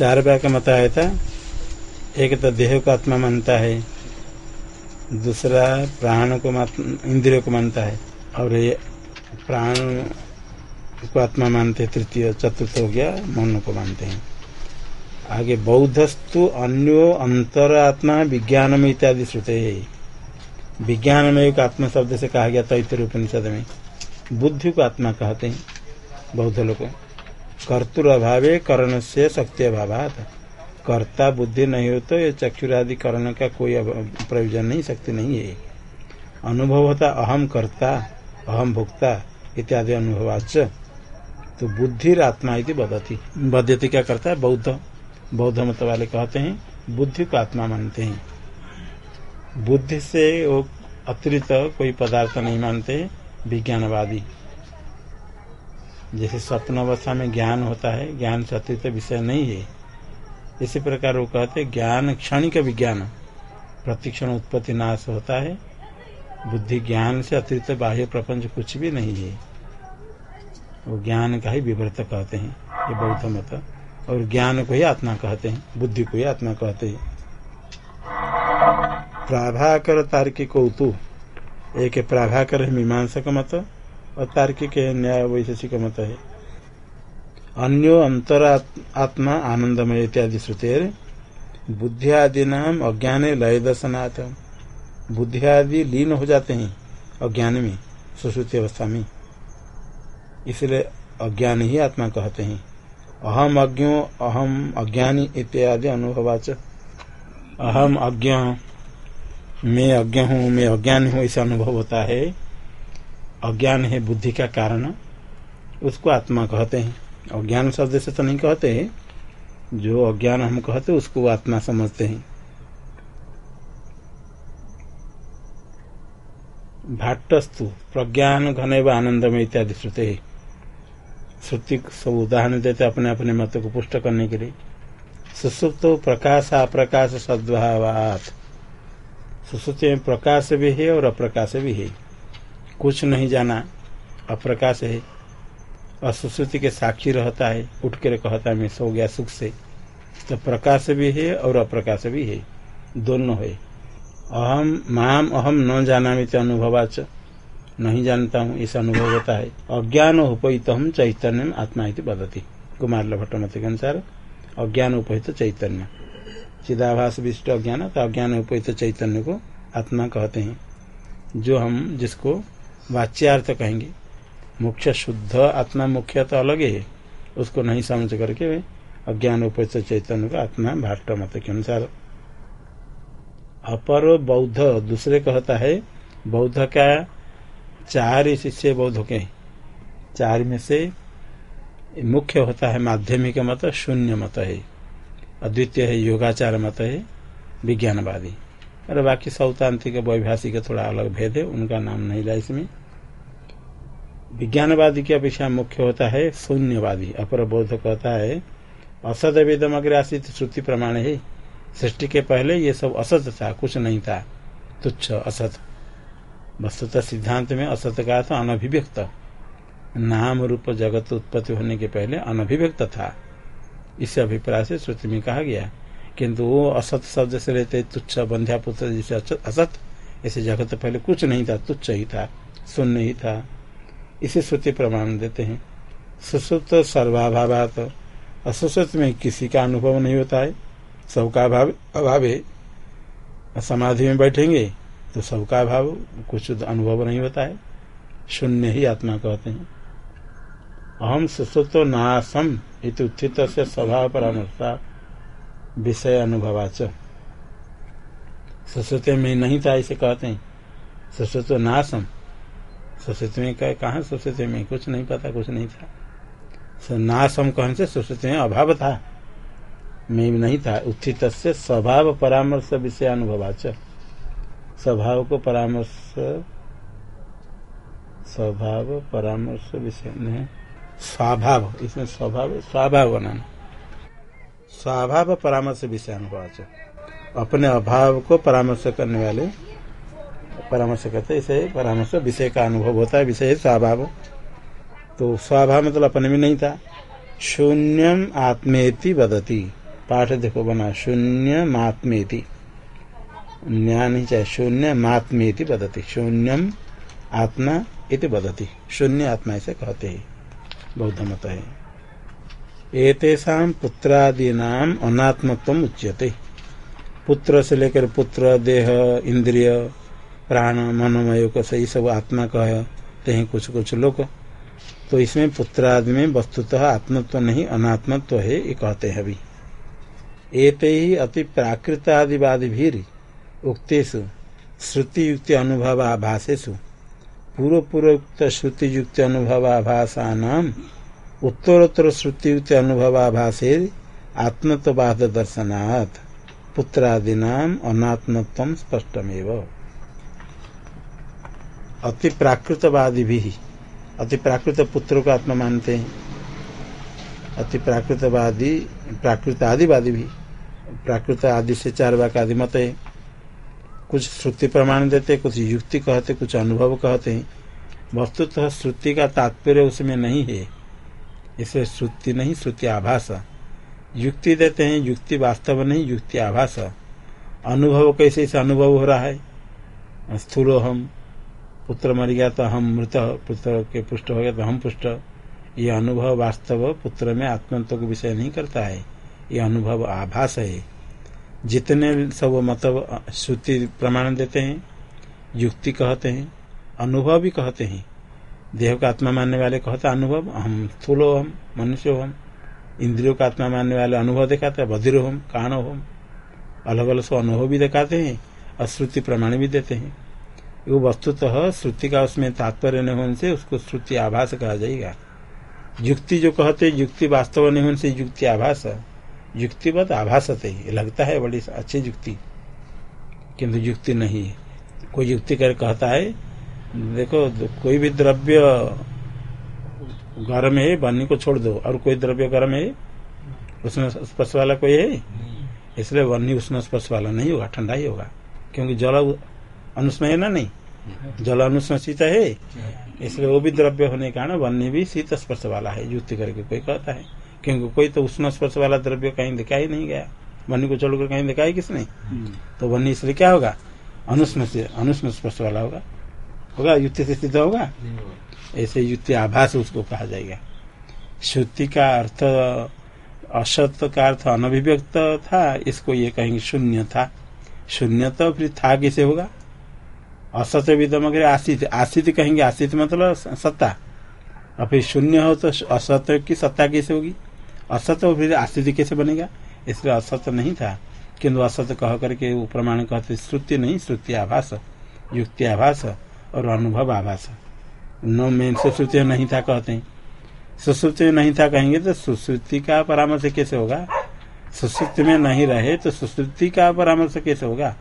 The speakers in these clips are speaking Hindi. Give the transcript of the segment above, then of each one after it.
चार व्या का मत आया था। एक तो देह को आत्मा मानता है, दूसरा प्राण को इंद्रियों को मानता है, और ये प्राण को आत्मा मानते हैं, तृतीय, चतुर्थ हो गया, मन को मानते हैं। आगे बौद्धस्तु अन्यो विज्ञान में इत्यादि श्रुते। विज्ञान में एक आत्मा शब्द से कहा गया तैतर उपनिषद में। बुद्धि को आत्मा कहते हैं, बौद्ध लोग। कर्तुर अभावे करण से शक्ति अभाव कर्ता बुद्धि नहीं हो तो ये चक्षुरादि करण का कोई प्रयोजन नहीं, शक्ति नहीं है। अनुभव होता अहम कर्ता, अहम भुक्ता इत्यादि अनुभवाच तो बुद्धि आत्मा इति बदती बदती क्या करता? है बौद्ध। बौद्ध मत वाले कहते हैं, बुद्धि को आत्मा मानते हैं। बुद्धि से वो अतिरिक्त कोई पदार्थ नहीं मानते, विज्ञानवादी। जैसे स्वप्न अवस्था में ज्ञान होता है, ज्ञान से अतिरिक्त विषय नहीं है। इसी प्रकार वो कहते ज्ञान क्षणिक विज्ञान, प्रतिक्षण उत्पत्ति नाश होता है। बुद्धि ज्ञान से अतिरिक्त बाह्य प्रपंच कुछ भी नहीं है। वो ज्ञान का ही विवृत कहते हैं, ये बौद्ध मत। और ज्ञान को ही आत्मा कहते हैं, बुद्धि को ही आत्मा कहते हैं। प्राभाकर तार्किक एक प्राभाकर है मीमांसक मत। और तार्किक न्याय वैशेषिक मत है। अन्यो अंतरात्मा आनंदमय इत्यादि श्रुतेर। बुद्धियादि नाम अज्ञान लय दर्शनाथ बुद्धियादि लीन हो जाते हैं अज्ञान में, सुश्रुति अवस्था में। इसलिए अज्ञान ही आत्मा कहते हैं। अहम अज्ञो, अहम अज्ञानी इत्यादि अनुभवाच। अहम अज्ञ, मैं अज्ञ हूँ, मैं अज्ञान हूँ, ऐसा अनुभव होता है। अज्ञान है बुद्धि का कारण, उसको आत्मा कहते हैं। अज्ञान शब्द से तो नहीं कहते हैं। जो अज्ञान हम कहते उसको आत्मा समझते हैं। भाटस्तु प्रज्ञान घने व आनंद में इत्यादि श्रुते। श्रुति सब उदाहरण देते अपने अपने मत को पुष्ट करने के लिए। सुसुप्त प्रकाश, अप्रकाश, सद्भावात। सुसुप्ति में प्रकाश भी है और अप्रकाश भी है। कुछ नहीं जाना। अप्रकाश है। और सुश्रुति के साक्षी रहता है। उठ कर कहता है, मैं सो गया सुख से। तो प्रकाश भी है और अप्रकाश भी है। दोनों है। अहम, माम, अहम न जाना अनुभवाच। नहीं जानता हूँ ऐसा अनुभव होता है। अज्ञान उपहित हम चैतन्य आत्मा बदती कुमार भट्ट मत के अनुसार, अज्ञान उपहित चैतन्य। चिदाभास विष्ट अज्ञान तो अज्ञान उपहित चैतन्य को आत्मा कहते हैं। जो हम, जिसको वाच्यार्थ कहेंगे। मुख्य शुद्ध आत्मा मुख्य तो अलग है उसको नहीं समझ करके अज्ञान उपहित चैतन्य का आत्मा भाष्ट मत के अनुसार। अपर बौद्ध दूसरे कहता है, बौद्ध का चार शिष्य बौद्ध के चार में से मुख्य होता है माध्यमिक मत, शून्य मत है। अद्वितीय है योगाचार मत है, विज्ञानवादी। और बाकी सौतांत्रिक वैभाषिक थोड़ा अलग भेद है, उनका नाम नहीं रहा इसमें। विज्ञानवादी की अपेक्षा मुख्य होता है शून्यवादी। अपर बोध कहता है असत वेदम अग्रासित श्रुति प्रमाण है। सृष्टि के पहले ये सब असत था, कुछ नहीं था। तुच्छ असत। वस्तुतः सिद्धांत में असत का था, अनभिव्यक्त। नाम रूप जगत उत्पत्ति होने के पहले अनभिव्यक्त था। इस अभिप्राय से श्रुति में कहा गया, किंतु वो असत शब्द से लेते तुच्छ बंध्या पुत्र जैसे असत, ऐसे जगत पहले कुछ नहीं था, तुच्छ ही था, शून्य ही था। इसे श्रुति प्रमाण देते हैं। सुश्रुत सर्वाभावात। असुश्रुत में किसी का अनुभव नहीं होता है। सबका अभाव अभाव समाधि में बैठेंगे तो सबका अभाव कुछ अनुभव नहीं होता है। शून्य ही आत्मा कहते हैं। अहम सुसुप्त नासम इत से स्वभाव परामर्शा विषय अनुभवाच। सुश्रुति में नहीं था इसे कहते हैं। सुश्रुत नासम सुश्रुति में कहा सुश्रुति में? कुछ नहीं पता, कुछ नहीं था। नासम कहने से सुश्रुति में अभाव था। में नहीं था। उत्थित से स्वभाव परामर्श विषय अनुभवाच स्वभाव को परामर्श, स्वभाव परामर्श विषय में स्वभाव, इसमें स्वभाव स्वभाव बनाना। स्वभाव परामर्श विषय अनुभवाच अपने अभाव को परामर्श करने वाले परामर्श करते इसे परामर्श, विषय का अनुभव होता है, विषय स्वभाव। तो स्वभाव मतलब अपने में नहीं था। शून्यम आत्मेति बदती पाठ देखो बना शून्य मात्मेति न्याय नहीं चाहे शून्य मात्मेति बदती शून्यम आत्मा इति बदती शून्य आत्मा ऐसे कहते हैं। बौद्ध मत है। एतेषा पुत्रादीनाम अनात्मत्व उच्यते। पुत्र से लेकर पुत्र, देह, इंद्रिय प्राण मनोमय को सही सब आत्मा कहते हैं कुछ कुछ लोग तो इसमें पुत्रादि में वस्तुतः आत्मत्व नहीं, अनात्मत्व है, ये कहते हैं अभी। एते ही अति प्राकृत आदिवादी भी उक्तेषु श्रुति युक्त अनुभव आभासेशु पूर्व पूर्वोक्त श्रुति युक्त अनुभव आभाषा नाम उत्तरोत्तर श्रुति युक्त अनुभव आभासे आत्मत्ववाद दर्शनात्। पुत्रादीनाम अनात्मत्व स्पष्टमेव। अति प्राकृतवादी भी, अति प्राकृत पुत्र को आत्मा मानते हैं। अति प्राकृतवादी, प्राकृत आदिवादी भी, प्राकृत आदि से चार वाक आदि मत है। कुछ श्रुति प्रमाण देते, कुछ युक्ति कहते, कुछ अनुभव कहते हैं। वस्तुतः श्रुति का तात्पर्य उसमें नहीं है। इसे श्रुति नहीं, श्रुति आभास। युक्ति देते हैं, युक्ति वास्तव नहीं, युक्ति आभास। अनुभव कैसे इसे अनुभव हो रहा है? स्थूलो हम पुत्र मर गया तो हम मृत पुत्र के पुष्ट हो गया तो हम पुष्ट। ये अनुभव वास्तव पुत्र में आत्मत्व को विषय नहीं करता है। ये अनुभव आभास है। जितने सब मतलब श्रुति प्रमाण देते हैं, युक्ति कहते हैं, अनुभव भी कहते हैं। देह का आत्मा मानने वाले कहते अनुभव। हम स्थूल हम मनुष्य हम इंद्रियों का आत्मा मानने वाले अनुभव दिखाते हैं, बधिर होम कान होम अलग अलग सब अनुभव भी दिखाते हैं और श्रुति प्रमाण भी देते हैं। वो वस्तुतः श्रुति का उसमें तात्पर्य नहीं होने से उसको श्रुति आभास कहा जाएगा। युक्ति जो कहते युक्ति वास्तव नहीं होने से युक्ति आभास युक्तिवत आभासते लगता है बड़ी अच्छी युक्ति। किंतु युक्ति नहीं। है कोई युक्ति कर कहता है देखो कोई भी द्रव्य गर्म है बन्नी को छोड़ दो और कोई द्रव्य गर्म है उसमें स्पर्श वाला कोई है? इसलिए वन्नी उसमें स्पर्श वाला नहीं होगा ठंडा ही होगा। क्योंकि जल अनुष्म है ना नहीं। जल अनुष्म शीत है। इसलिए वो भी द्रव्य होने के कारण वन्य भी शीत स्पर्श वाला है, युक्ति करके कोई कहता है। क्योंकि कोई तो उष्ण स्पर्श वाला द्रव्य कहीं दिखा ही नहीं गया। वन्य को छोड़कर कहीं दिखा ही किसने? तो वन्य इसलिए क्या होगा? अनुष्म से अनुष्म स्पर्श वाला होगा। होगा? युक्ति से सिद्ध होगा? ऐसे युक्ति आभास उसको कहा जाएगा। श्रुति का अर्थ असत का अर्थ अनभिव्यक्त था, इसको ये कहेंगे शून्य था। शून्य तो फिर था कैसे होगा? असत्य विदम अगर आशित आशित कहेंगे आशित मतलब सत्ता। और फिर शून्य हो तो असत्य की सत्ता कैसे होगी? असत्य फिर आशित कैसे बनेगा? इसलिए असत्य नहीं था। किंतु असत्य कह करके प्रमाण कहते, श्रुति नहीं, श्रुति आभास, युक्ति आभास और अनुभव आभास। नो में सुश्रुति नहीं था कहते। हैं सुश्रुति नहीं था कहेंगे तो सुश्रुति का परामर्श कैसे होगा? सुश्रुति में नहीं रहे तो सुश्रुति का परामर्श कैसे होगा?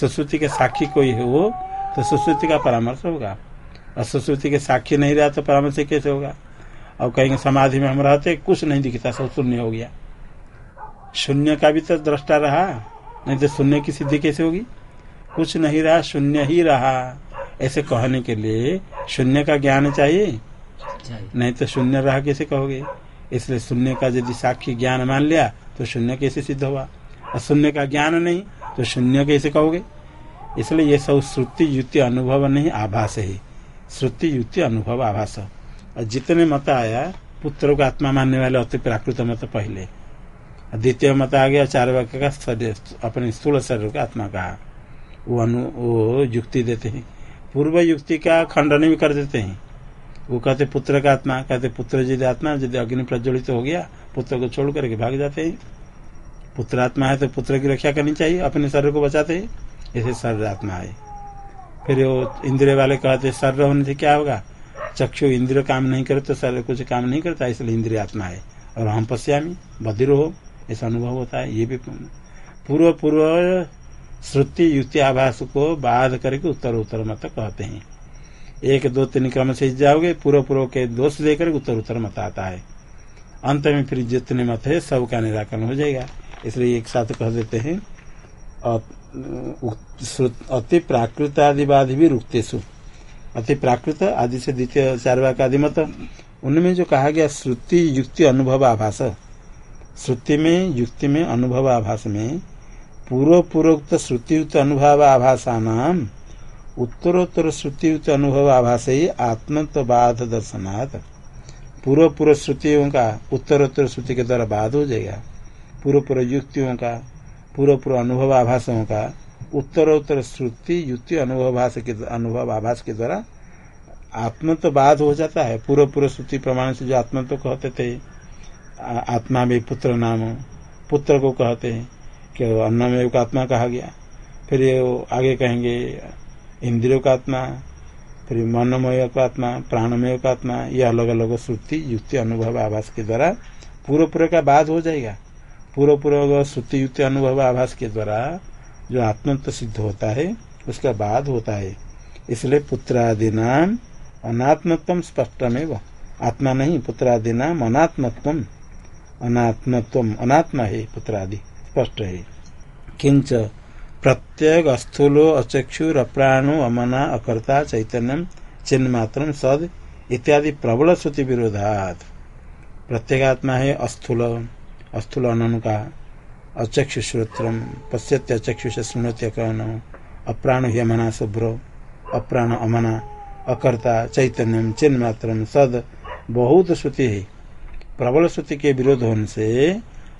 सुश्रुति के साक्षी कोई है तो सुश्रुति का परामर्श होगा। और सुश्रुति के साक्षी नहीं रहा तो परामर्श कैसे होगा? और कहेंगे समाधि में हम रहते कुछ नहीं दिखता सब शून्य हो गया। शून्य का भी तो दृष्टा रहा नहीं तो शून्य की सिद्धि कैसे होगी? कुछ नहीं रहा शून्य ही रहा। ऐसे कहने के लिए शून्य का ज्ञान चाहिए। नहीं तो शून्य रहा कैसे कहोगे? इसलिए शून्य का यदि साक्षी ज्ञान मान लिया तो शून्य कैसे सिद्ध हुआ? और शून्य का ज्ञान नहीं तो शून्य कैसे कहोगे? इसलिए ये सब श्रुति युक्ति अनुभव नहीं, आभास है। श्रुति युक्ति अनुभव, आभास। और जितने मत आया, पुत्र को आत्मा मानने वाले अति प्राकृत मत पहले। द्वितीय मत आ गया, चार वाक्य का शरीर अपने स्थूल शरीर का आत्मा कहा वो अनु, वो युक्ति देते हैं। पूर्व युक्ति का खंडन भी कर देते हैं। वो कहते पुत्र का आत्मा, कहते पुत्र यदि आत्मा, यदि अग्नि प्रज्वलित तो हो गया, पुत्र को छोड़ करके भाग जाते हैं। पुत्र आत्मा है तो पुत्र की रक्षा करनी चाहिए, अपने शरीर को बचाते हैं। ऐसे सर्व आत्मा है। फिर वो इंद्रिय वाले कहते सर्व होने से क्या होगा? चक्षु इंद्रिय काम नहीं करे तो सर्व कुछ काम नहीं करता, इसलिए इंद्रिय आत्मा है। और हम पश्यामी, बधिर हो, ऐसा अनुभव होता है, ये भी पूर्व पूर्व श्रुति युक्ति आभास को बाध करके उत्तर उत्तर मत कहते हैं। एक, दो, तीन क्रम से जाओगे पूर्व पूर्व के दोष देकर उत्तर उत्तर मत आता है। अंत में फिर जितने मत है सबका निराकरण हो जाएगा। इसलिए एक साथ कह देते हैं अति प्राकृत आदिवादी भी रुकतेसु। अति प्राकृत आदि से द्वितीय चार वाक आदि मत। उनमें जो कहा गया श्रुति युक्ति अनुभव आभास। श्रुति में, युक्ति में अनुभव आभास में पूर्व पूर्वोक्त श्रुतियुक्त अनुभव आभासा नाम उत्तरोत्तर श्रुतियुक्त अनुभव आभास ही आत्मत्वाद दर्शनाथ पूर्व पूर्व श्रुतियों का उत्तरोत्तर श्रुति के द्वारा बाद हो जाएगा। पूर्व पूर्व युक्तियों का पूर्व पूर्व अनुभव आभासों का, उत्तरोत्तर श्रुति, युक्ति अनुभव के, अनुभव आभास के द्वारा आत्म तो बाद हो जाता है। पूर्व पूर्व श्रुति प्रमाण से जो आत्मा तो कहते थे, आत्मा में पुत्र नाम, पुत्र को कहते हैं, कि अन्न में आत्मा कहा गया। फिर ये आगे कहेंगे, इंद्रियों का आत्मा, फिर मनमय का आत्मा, प्राणमय का आत्मा, ये अलग अलग श्रुति, युक्ति, अनुभव आभास के द्वारा पूर्व पूर्व का बाद हो जाएगा। पूर्व पूर्व श्रुति युक्ति अनुभव आभास के द्वारा जो आत्मत्व सिद्ध होता है, उसका बाद होता है। इसलिए पुत्रादि नाम अनात्मत्व स्पष्टमेव। आत्मा नहीं पुत्रादि नाम अनात्मत्व। अनात्मत्व, अनात्मा है, पुत्रादि, स्पष्ट है। किंच प्रत्येक अस्थूलो अचक्षुर अप्राणो अमना अकर्ता चैतन्यम चिन्ह मात्र सद इत्यादि प्रबल श्रुति विरोधात प्रत्येगात्मा है, अस्थूल। अस्थूल अनन का अचक्षु श्रोत्र पश्यत्य चक्षु से सुनत्य कर्ण, अप्राण यमना शुभ्र अप्राण अमना, अकर्ता चैतन्यम चिन्ह मात्र सद बहुत श्रुति है प्रबल श्रुति के विरोध होने से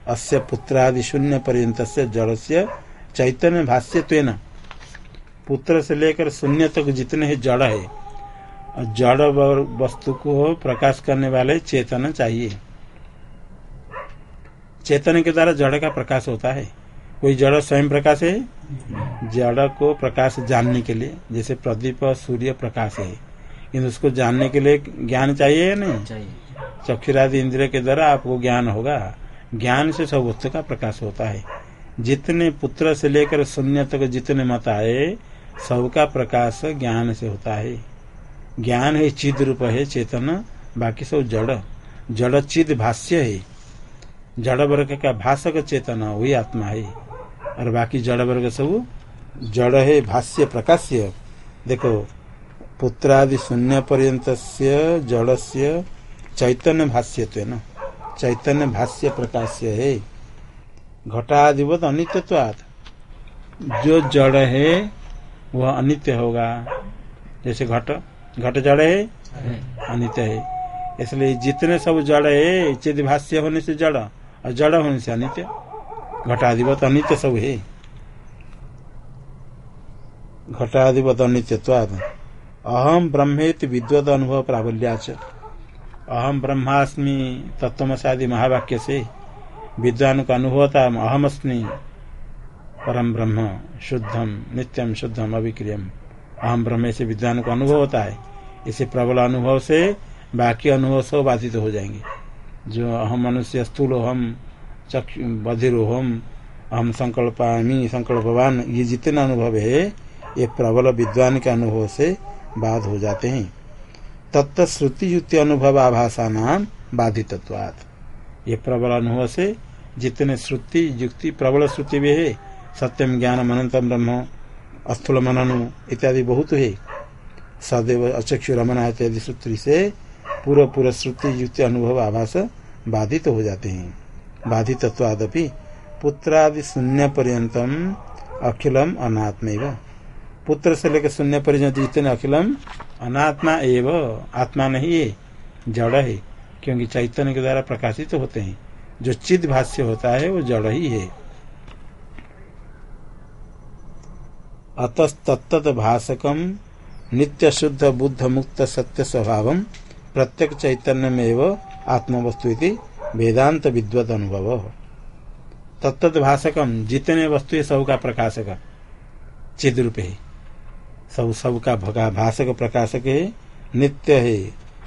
अस्य पुत्रादि शून्य पर्यत से जड़ से चैतन्य भाष्य पुत्र से लेकर शून्य तक जितने ही जड़ है, जड़ वस्तु को प्रकाश करने वाले चेतन चाहिए। चेतन के द्वारा जड़ का प्रकाश होता है। कोई जड़ स्वयं प्रकाश है? जड़ को प्रकाश जानने के लिए जैसे प्रदीप सूर्य प्रकाश है। किन्तु उसको जानने के लिए ज्ञान चाहिए या नहीं? चाहिए। चक्षुरादि इंद्रिय के द्वारा आपको ज्ञान होगा। ज्ञान से सब वस्तु का प्रकाश होता है। जितने पुत्र से लेकर शून्य तक जितने मत आए सबका प्रकाश ज्ञान से होता है। ज्ञान है चिद रूप है चेतन बाकी सब जड़। जड़ चिद भाष्य है। जड़ वर्ग का भाषक चेतन वही आत्मा है। और बाकी जड़ वर्ग सब जड़ है भाष्य प्रकाश्य। देखो पुत्रादि शून्य पर्यत जड़ से चैतन्य भाष्य तो न। चैतन्य भाष्य प्रकाश्य है। घटाधिवत अनित्यत्वाद जो जड़ है वह अनित्य होगा। जैसे घट घट जड़ है। अनित्य है। इसलिए जितने सब जड़ है चिद भाष्य होने से जड़। और जड़ होने से अनित्य, घटाधिपत अनित्य सब है। घटाधिपत अनित्यत्वाद अहम ब्रह्मेत विद्वत अनुभव प्राबल्याच। अहम ब्रह्मास्मि तत्वमसादि महावाक्य से। विद्वान का अनुभव था परम ब्रह्म शुद्धम नित्यम शुद्धम अभिक्रियम। अहम ब्रह्म से विद्वान को अनुभव होता है इसे प्रबल अनुभव से बाकी अनुभव सब बाधित हो जाएँगे। जो अहम मनुष्य स्थूल हम बधिर हम संकल्पामी, संकल्पवान, ये जितने अनुभव है, ये प्रबल विद्वान के अनुभव से बाध हो जाते हैं। तत्त श्रुति युक्ति अनुभव आभाषा नाम बाधित ये प्रबल अनुभव से जितने श्रुति युक्ति प्रबल श्रुति भी है, सत्यम ज्ञान अनंतम ब्रह्म अस्थूल मननु इत्यादि बहुत है। सदैव अचक्षु रमना इत्यादि सूत्री से पूर्व पूर्व श्रुति युक्ति अनुभव आभास बाधित तो हो जाते हैं। बाधित पुत्रादि शून्य पर्यतम अखिलम अनात्म पुत्र से लेकर शून्य पर्यंत जितने अखिलम, अनात्मा एव, आत्मा नहीं है जड़ है, क्योंकि चैतन्य के द्वारा प्रकाशित तो होते हैं। जो चिद भाष्य होता है, वो जड़ ही है। अतस्तत्त भाषकम नित्य शुद्ध बुद्ध मुक्त सत्य स्वभाव प्रत्येक चैतन्य में आत्मवस्तु वेदांत विद्वत अनुभव तत्त भाषकम जितने वस्तु सब का प्रकाशक चिद रूप है सब सब का भाषक प्रकाशक है नित्य है,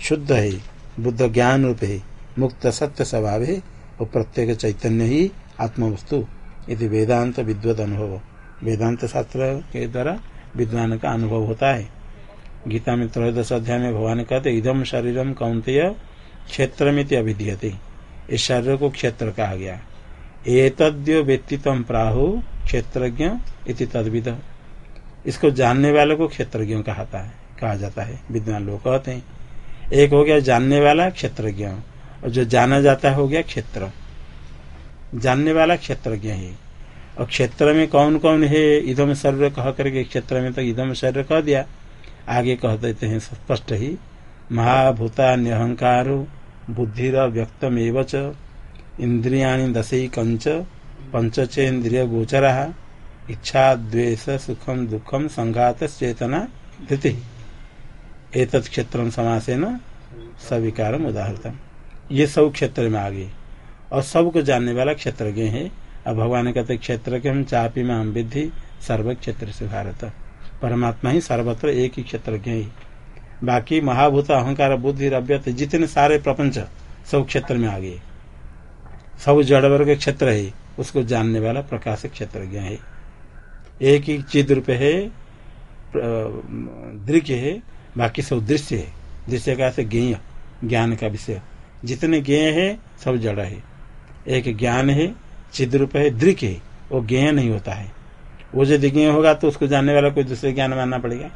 शुद्ध है, बुद्ध ज्ञान रूप है मुक्त सत्य स्वभाव है और प्रत्येक चैतन्य ही आत्मवस्तु यदि वेदांत विद्वत अनुभव वेदांत शास्त्र के द्वारा विद्वान का अनुभव होता है। गीता में त्रयोदश अध्याय में भगवान कहते इदम शरीरम कौंतेय क्षेत्र में इस शरीर को क्षेत्र कहा गया। एतद्यो व्यक्तित्व प्राहु क्षेत्रज्ञ इति तदविद। इसको जानने वाले को क्षेत्रज्ञ कहता है कहा जाता है। विद्वान लोग कहते हैं, एक हो गया जानने वाला क्षेत्रज्ञ, और जो जाना जाता है हो गया क्षेत्र। जानने वाला क्षेत्रज्ञ है। और क्षेत्र में कौन कौन है? इधम शरीर कह करके क्षेत्र में तो इधम शरीर कह दिया। आगे कह देते हैं, स्पष्ट ही महाभूता न्यहंकारो बुद्धिर व्यक्तम एवच इंद्रिया दशई कंच पंचचेन्द्रिय गोचरा इच्छा द्वेष सुखम दुखम संघात चेतना धृति एक क्षेत्र समासेन सविकार उदाहरतम ये सब क्षेत्र में आ गए और सबको जानने वाला क्षेत्रज्ञ है। अब भगवान कहते क्षेत्र के हम चापी में हम विधि सर्व क्षेत्र से भारत। परमात्मा ही सर्वत्र एक ही क्षेत्रज्ञ ही। बाकी महाभूत, अहंकार, बुद्धि अव्यत जितने सारे प्रपंच सब क्षेत्र में आ गए। सब जड़ वर्ग क्षेत्र है, उसको जानने वाला प्रकाश क्षेत्रज्ञ है। एक ही चिद रूप है दृश्य है, बाकी सब दृश्य है। दृश्य का से ज्ञेय, ज्ञान का विषय। जितने ज्ञेय है, सब जड़ है। एक ज्ञान है चिद रूप है दृक है, वो ज्ञेय नहीं होता है। वो जो ज्ञेय होगा तो उसको जानने वाला कोई दूसरे ज्ञान मानना पड़ेगा।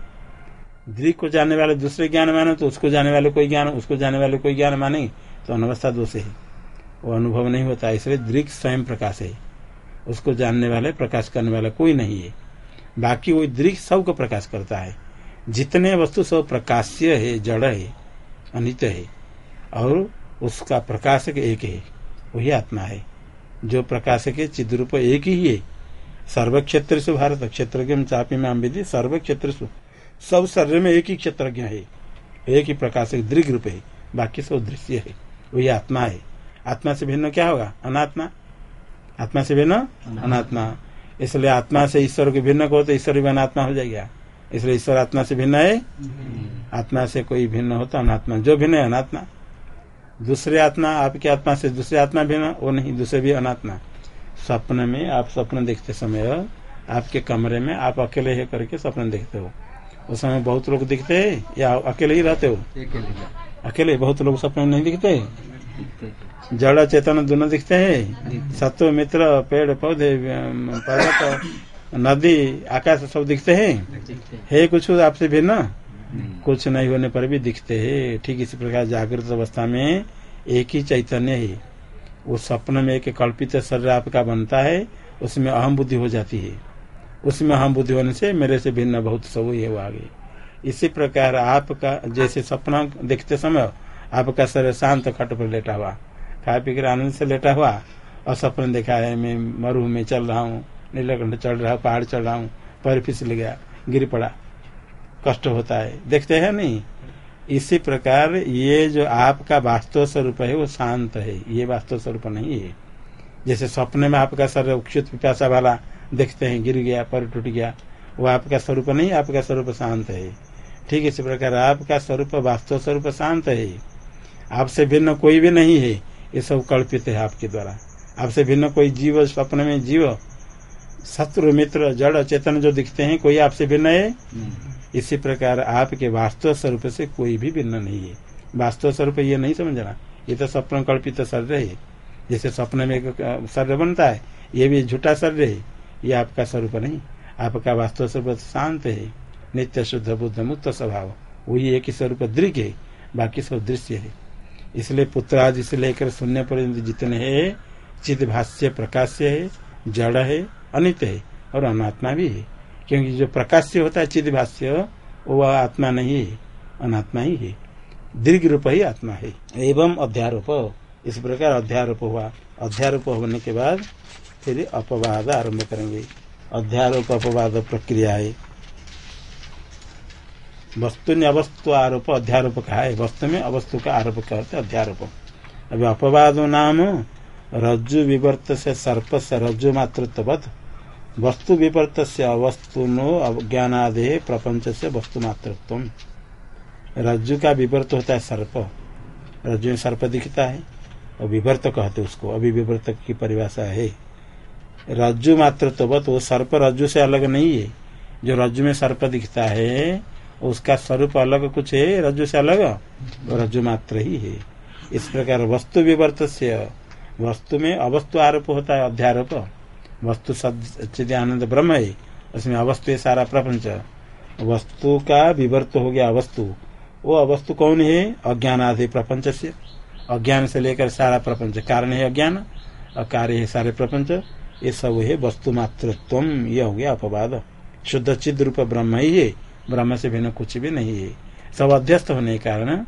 दृक को जानने वाले दूसरे ज्ञान माने तो उसको जाने वाले कोई ज्ञान, उसको जाने वाले कोई ज्ञान माने तो अनवस्था दोष है। वो अनुभव नहीं होता, इसलिए दृक स्वयं प्रकाश है। उसको जानने वाले, प्रकाश करने वाला कोई नहीं है। बाकी वो दृक सबको प्रकाश करता है। जितने वस्तु सब प्रकाश्य है, जड़ है, अनित है, और उसका प्रकाशक एक है, वही आत्मा है। जो प्रकाशक है, चिद्रूप एक ही है। सर्व क्षेत्र से भारत क्षेत्र चापी में विधि सर्व क्षेत्र सब शरीर में एक ही क्षेत्रज्ञ है। एक ही प्रकाशक दृग रूप है। बाकी सब दृश्य है। वही आत्मा है। आत्मा से भिन्न क्या होगा? अनात्मा? आत्मा से भिन्न? अनात्मा। इसलिए आत्मा से ईश्वर के भिन्न को तो ईश्वर भी अनात्मा हो जाएगा। इसलिए ईश्वर आत्मा से भिन्न है। आत्मा से कोई भिन्न हो तो अनात्मा। जो भिन्न है, अनात्मा। दूसरे आत्मा, आपकी आत्मा से दूसरे आत्मा भिन्न, वो नहीं। दूसरे भी अनात्मा। स्वप्न में आप स्वप्न देखते समय आपके कमरे में आप अकेले है करके स्वप्न देखते हो। उस समय बहुत लोग दिखते हैं या अकेले ही रहते हो? अकेले बहुत लोग सपने नहीं दिखते? जड़ चेतन दोनों दिखते हैं? सत्व मित्र पेड़ पौधे पर्वत नदी आकाश सब दिखते हैं? है। कुछ आपसे भिन्न? कुछ नहीं होने पर भी दिखते हैं। ठीक इसी प्रकार जागृत अवस्था में एक ही चैतन्य है। वो स्वप्न में एक कल्पित शरीर आपका बनता है, उसमें अहम बुद्धि हो जाती है। उसमें अहम बुद्धि होने से मेरे से भिन्न बहुत सब ये वो आगे। इसी प्रकार आपका जैसे सपना देखते समय आपका शरीर शांत खट पर लेटा हुआ खा पी कर आनंद से लेटा हुआ, और सपन देखा है, मैं मरु में चल रहा हूँ, नीलकंठ चढ़ रहा हूँ, पहाड़ चढ़ रहा हूँ, पैर फिसल गया, गिर पड़ा। कष्ट होता है। देखते हैं नहीं? इसी प्रकार ये जो आपका वास्तव स्वरूप है, वो शांत है। ये वास्तव स्वरूप नहीं है। जैसे सपने में आपका शरीर उक्षित पिपाशा वाला देखते हैं, गिर गया पर टूट गया, वो आपका स्वरूप नहीं, आपका स्वरूप शांत है। ठीक इसी प्रकार आपका स्वरूप वास्तव स्वरूप शांत है। आपसे भिन्न कोई भी नहीं है, ये सब कल्पित है आपके द्वारा। आपसे भिन्न कोई जीव स्वप्न में जीव, शत्रु, मित्र, जड़, चेतन जो दिखते हैं, कोई आपसे भिन्न है? इसी प्रकार आपके वास्तव स्वरूप से कोई भी भिन्न नहीं है। वास्तव स्वरूप ये नहीं समझना। ये तो स्वप्न कल्पित शरीर है। जैसे स्वप्न में शरीर बनता है, ये भी झूठा शरीर है। ये आपका स्वरूप नहीं। आपका वास्तव स्वरूप शांत है। नित्य शुद्ध, बुद्ध मुक्त स्वभाव। वही एक ही स्वरूप दृग है। बाकी सब दृश्य है। इसलिए पुत्र आदि से लेकर शून्य पर्यंत जितने हैं, चिद भाष्य प्रकाश्य है, जड़ है अनित है और अनात्मा भी है। क्योंकि जो प्रकाश्य होता है चिद भाष्य वो आत्मा नहीं है अनात्मा ही है। दीर्घ रूप ही आत्मा है। एवं अध्यारोप। इस प्रकार अध्यारोप हुआ। अध्यारोप होने के बाद फिर अपवाद आरंभ करेंगे। अध्यारोप अपवाद प्रक्रिया है। वस्तु ने अवस्तु आरोप अध्यारोप कहा है। वस्तु में अवस्तु का आरोप करते अध्यारोप। अभी अपवाद नाम रज्जु विवर्त से सर्प से रज्जु मातृत्वद वस्तु विवर्त से अवस्तु नो अज्ञानादे प्रपंच से वस्तु मातृत्व रज्जु का विवर्त होता है सर्प। रज्जु में सर्प दिखता है, और विवर्त कहते उसको अभी विवर्त की परिभाषा है। रज्जु मातृत्व वो सर्प रज्जु से अलग नहीं है। जो रज्जु में सर्प दिखता है, उसका स्वरूप अलग कुछ है, रज्जु से अलग रज्जु मात्र ही है। इस प्रकार वस्तु विवर्त वस्तु में अवस्तु आरोप होता है, अध्यारोप। वस्तु सचिद आनंद ब्रह्म है। उसमें अवस्तु है सारा प्रपंच। वस्तु का विवर्त हो गया अवस्तु। वो अवस्तु कौन है? अज्ञान आदि प्रपंच से। अज्ञान से लेकर सारा प्रपंच। कारण है अज्ञान और कार्य है सारे प्रपंच। ये सब है वस्तु मातृत्व ये हो गया अपवाद। शुद्ध चिद रूप ब्रह्म ही है। ब्रह्म से भिन्न कुछ भी नहीं है। सब अध्यस्त होने के कारण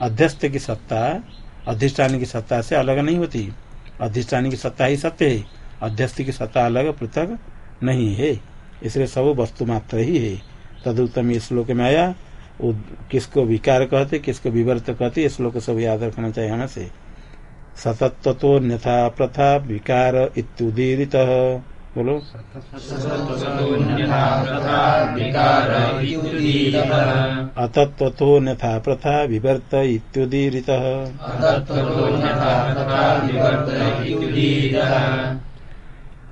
अध्यस्त की सत्ता, अधिष्ठान की सत्ता से अलग नहीं होती। अधिष्ठान की सत्ता ही सत्य है। अध्यस्त की सत्ता अलग पृथक नहीं है। इसलिए सब वस्तु मात्र ही है। तदुत्तम ये श्लोक में आया किसको विकार कहते किसको विवर्त कहते ये श्लोक सब याद रखना चाहिए हमें से। सतत्व न्यथा प्रथा विकार इत्युदीरित। बोलो। अतत्वतो न्यथा प्रथा विवर्त इत्युदीरित।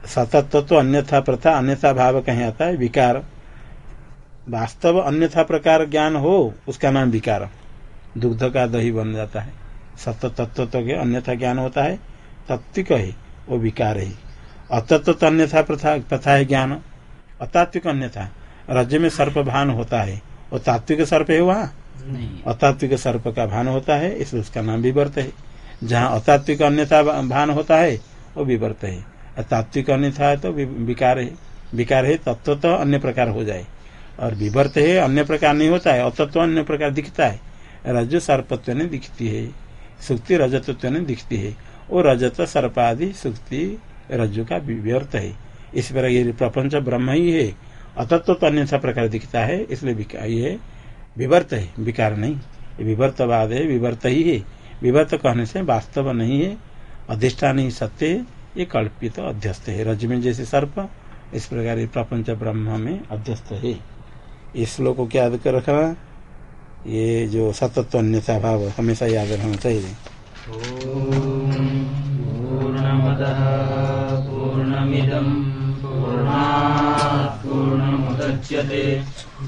सतत्व तो अन्यथा प्रथा अन्यथा भाव कहीं आता है? विकार। वास्तव अन्यथा प्रकार ज्ञान हो उसका नाम विकार। दुग्ध का दही बन जाता है। सत्य तत्व तो के अन्यथा ज्ञान होता है। तत्विक है वो विकार है। अतत्व तो अन्यथा प्रथा प्रथा है ज्ञान। अतात्विक अन्यथा। राज्य में सर्प भान होता है। वो तात्विक सर्प है वहाँ? अतात्विक सर्प का भान होता है इसलिए उसका नाम विवर्त है। जहाँ अतात्विक अन्यथा भान होता है वो विवर्त है। तात्विक अन्यथा है तो विकार है। विकार है, तत्व तो अन्य प्रकार हो जाए। और विवर्त है, अन्य प्रकार नहीं होता है, अतत्व अन्य प्रकार दिखता है। रज सर्पत्व ने दिखती है, सुक्ति रजतत्व ने दिखती है। और रजत सर्प आदि सुक्ति रज्जु का व्यर्थ है। इस प्रकार ये प्रपंच ब्रह्म ही है। अतत्व तो अन्य प्रकार दिखता है, इसलिए ये विवर्त है, विकार नहीं। विवर्तवाद है, विवर्त ही है। विवर्त कहने से वास्तव नहीं है, अधिष्ठान ही सत्य है। ये कल्पित अध्यस्त है। रज में जैसे सर्प, इस प्रकार प्रपंच ब्रह्म में अध्यस्त है। इस श्लोक को याद कर रखना ये जो सतत्व अन्यता भाव, हमेशा याद रखना चाहिए।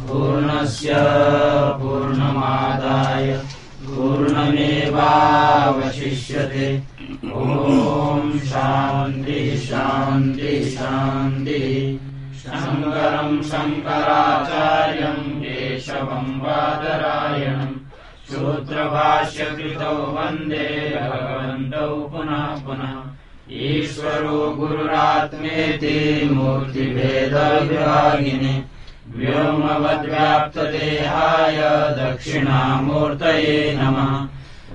पूर्णस्य पूर्णमादाय पूर्णमेवावशिष्यते। ॐ शान्ति शान्ति शान्ति। शङ्करम् शङ्कराचार्यम् केशवम् बादरायणम् सूत्रभाष्यकृतौ वन्दे भगवन्तौ पुनः पुनः। ईश्वरो गुरुरात्मेति मूर्तिभेदविभागिने। व्योमवद्व्याप्तदेहाय दक्षिणामूर्तये नमः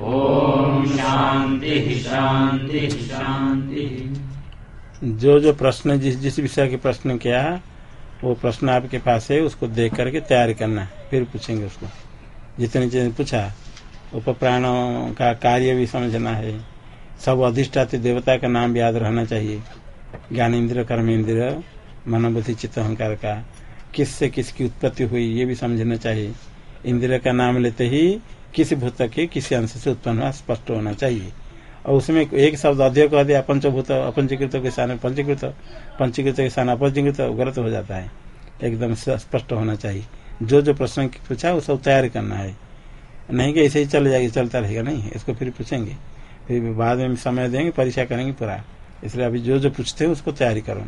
ओम शांति शांति शांति। जो जो प्रश्न जिस जिस विषय के प्रश्न किया, वो प्रश्न आपके पास है, उसको देख करके तैयार करना फिर पूछेंगे उसको। जितने जितने पूछा उप प्राणों का कार्य भी समझना है। सब अधिष्ठात देवता का नाम याद रहना चाहिए। ज्ञान इंद्र कर्म इंद्र मनोबुद्धि, चित्त अहंकार का। किससे किसकी उत्पत्ति हुई, ये भी समझना चाहिए। इंद्र का नाम लेते ही किसी भूत के किसी अंश से उत्पन्न हुआ स्पष्ट होना चाहिए। और उसमें एक शब्द अधिक कह दिया पंचभूत अपंचीकृत के स्थान पंचीकृत पंचीकृत के स्थान अपंचीकृत, गलत हो जाता है। एकदम स्पष्ट होना चाहिए। जो जो प्रश्न पूछा वो सब तैयार करना है। नहीं कि ऐसे ही चल जाएगी, चलता रहेगा नहीं, इसको फिर पूछेंगे। फिर बाद में समय देंगे, परीक्षा करेंगे पूरा। इसलिए अभी जो जो पूछते हैं, उसको तैयारी करो